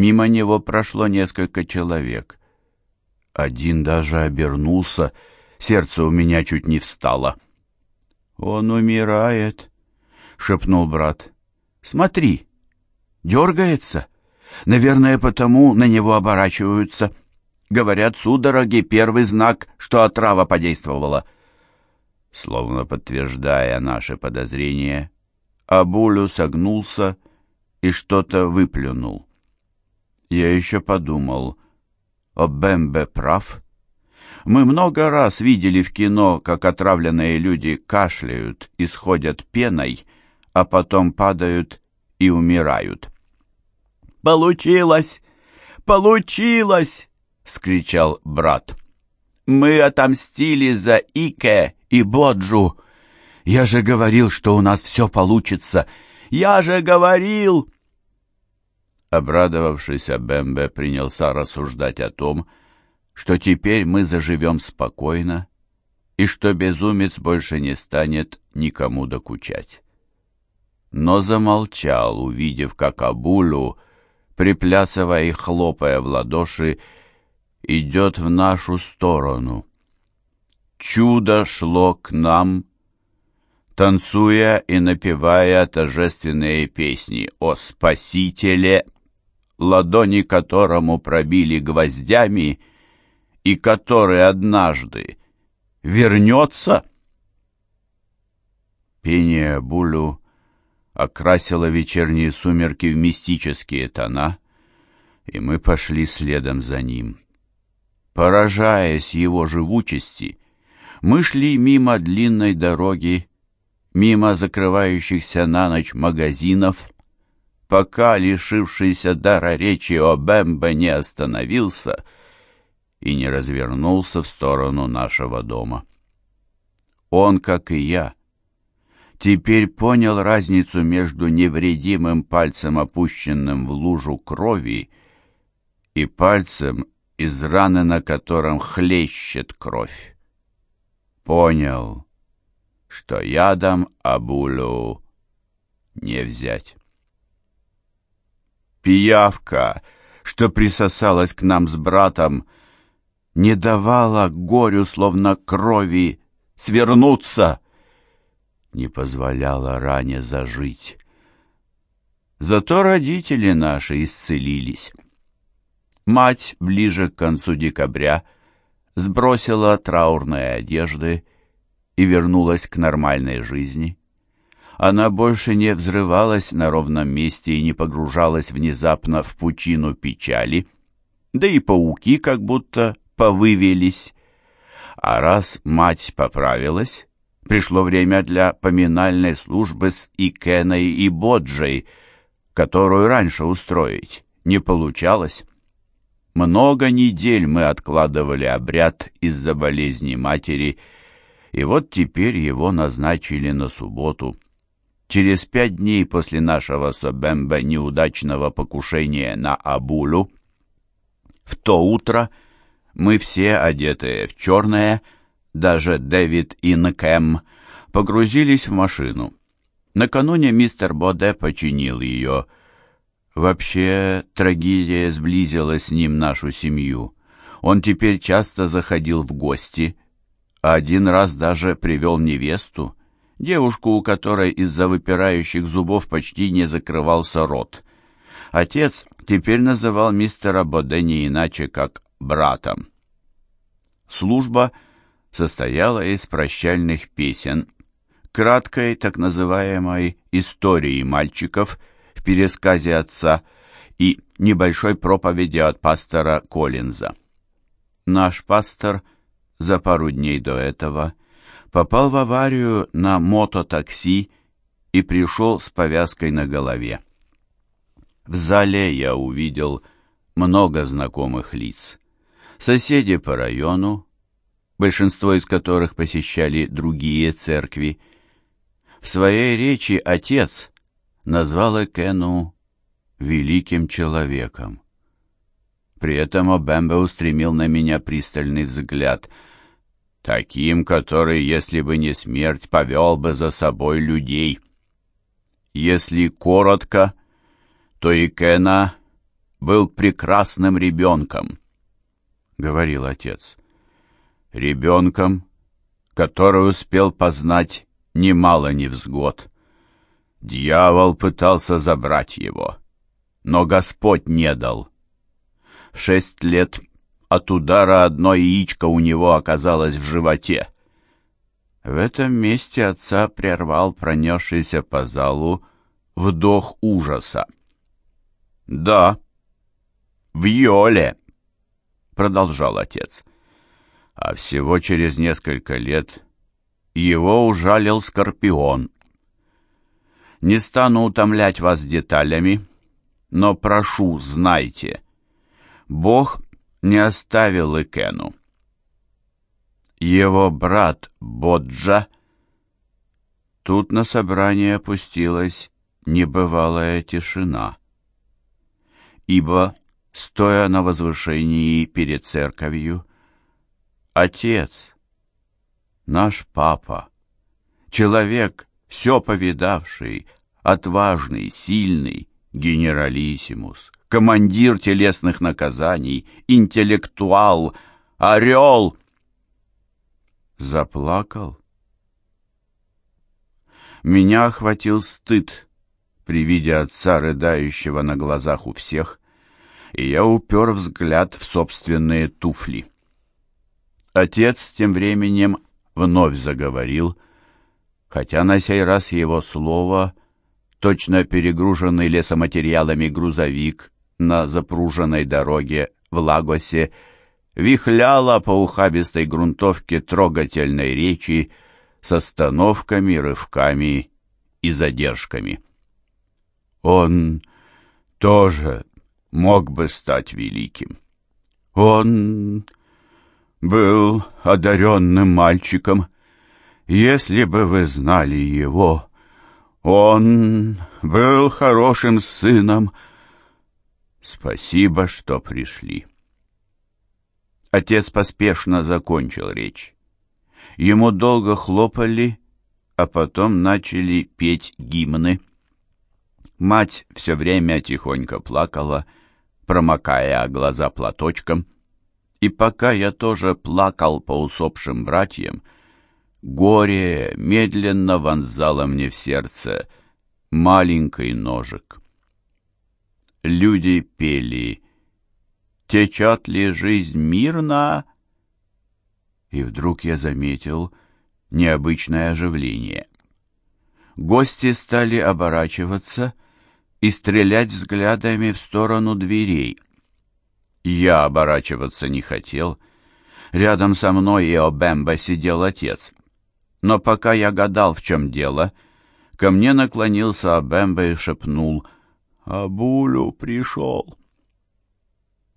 Мимо него прошло несколько человек. Один даже обернулся, сердце у меня чуть не встало. «Он умирает», — шепнул брат. «Смотри, дергается. Наверное, потому на него оборачиваются. Говорят, судороги — первый знак, что отрава подействовала». Словно подтверждая наши подозрения, Абулю согнулся и что-то выплюнул. Я еще подумал, Обембе прав. Мы много раз видели в кино, как отравленные люди кашляют, исходят пеной, а потом падают и умирают. «Получилось! Получилось!» — скричал брат. «Мы отомстили за Ике и Боджу. Я же говорил, что у нас все получится. Я же говорил!» Обрадовавшийся Бэмбе принялся рассуждать о том, что теперь мы заживем спокойно и что безумец больше не станет никому докучать. Но замолчал, увидев, как Абулю, приплясывая и хлопая в ладоши, идет в нашу сторону. Чудо шло к нам, танцуя и напевая торжественные песни о Спасителе — ладони которому пробили гвоздями и который однажды вернется? Пение Булю окрасило вечерние сумерки в мистические тона, и мы пошли следом за ним. Поражаясь его живучести, мы шли мимо длинной дороги, мимо закрывающихся на ночь магазинов, пока лишившийся дара речи Обембе не остановился и не развернулся в сторону нашего дома. Он, как и я, теперь понял разницу между невредимым пальцем, опущенным в лужу крови, и пальцем, из раны на котором хлещет кровь. Понял, что ядом Абулю не взять пиявка, что присосалась к нам с братом, не давала горю, словно крови, свернуться, не позволяла ране зажить. Зато родители наши исцелились. Мать ближе к концу декабря сбросила траурные одежды и вернулась к нормальной жизни. Она больше не взрывалась на ровном месте и не погружалась внезапно в пучину печали, да и пауки как будто повывелись. А раз мать поправилась, пришло время для поминальной службы с Икеной и Боджей, которую раньше устроить не получалось. Много недель мы откладывали обряд из-за болезни матери, и вот теперь его назначили на субботу. Через пять дней после нашего Собембе неудачного покушения на Абулу, в то утро мы все, одетые в черное, даже Дэвид и Нкэм, погрузились в машину. Накануне мистер Боде починил ее. Вообще, трагедия сблизила с ним нашу семью. Он теперь часто заходил в гости, а один раз даже привел невесту девушку, у которой из-за выпирающих зубов почти не закрывался рот. Отец теперь называл мистера Боде не иначе, как братом. Служба состояла из прощальных песен, краткой так называемой истории мальчиков в пересказе отца и небольшой проповеди от пастора Коллинза. Наш пастор за пару дней до этого попал в аварию на мототакси и пришел с повязкой на голове. В зале я увидел много знакомых лиц. Соседи по району, большинство из которых посещали другие церкви. В своей речи отец назвал Экену великим человеком. При этом Обембе устремил на меня пристальный взгляд — таким, который, если бы не смерть, повел бы за собой людей. Если коротко, то Икена был прекрасным ребенком, — говорил отец. Ребенком, который успел познать немало невзгод. Дьявол пытался забрать его, но Господь не дал. В шесть лет от удара одно яичко у него оказалось в животе. В этом месте отца прервал пронесшийся по залу вдох ужаса. «Да, в Йоле», — продолжал отец. А всего через несколько лет его ужалил скорпион. Не стану утомлять вас деталями, но прошу, знайте, Бог не оставил Икену. Его брат Боджа Тут на собрание опустилась небывалая тишина, ибо, стоя на возвышении перед церковью, Отец, наш папа, человек, все повидавший, отважный, сильный, генералиссимус, командир телесных наказаний, интеллектуал, орел, заплакал. Меня охватил стыд при виде отца, рыдающего на глазах у всех, и я упер взгляд в собственные туфли. Отец тем временем вновь заговорил, хотя на сей раз его слово, точно перегруженный лесоматериалами грузовик на запруженной дороге в Лагосе, вихляло по ухабистой грунтовке трогательной речи с остановками, рывками и задержками. Он тоже мог бы стать великим. Он был одаренным мальчиком. Если бы вы знали его, он был хорошим сыном. Спасибо, что пришли. Отец поспешно закончил речь. Ему долго хлопали, а потом начали петь гимны. Мать все время тихонько плакала, промокая глаза платочком — и пока я тоже плакал по усопшим братьям, горе медленно вонзало мне в сердце маленький ножик. Люди пели «Течет ли жизнь мирно?» И вдруг я заметил необычное оживление. Гости стали оборачиваться и стрелять взглядами в сторону дверей — я оборачиваться не хотел. Рядом со мной и Обемба сидел отец. Но пока я гадал, в чем дело, ко мне наклонился Обемба и шепнул «Абулю пришел».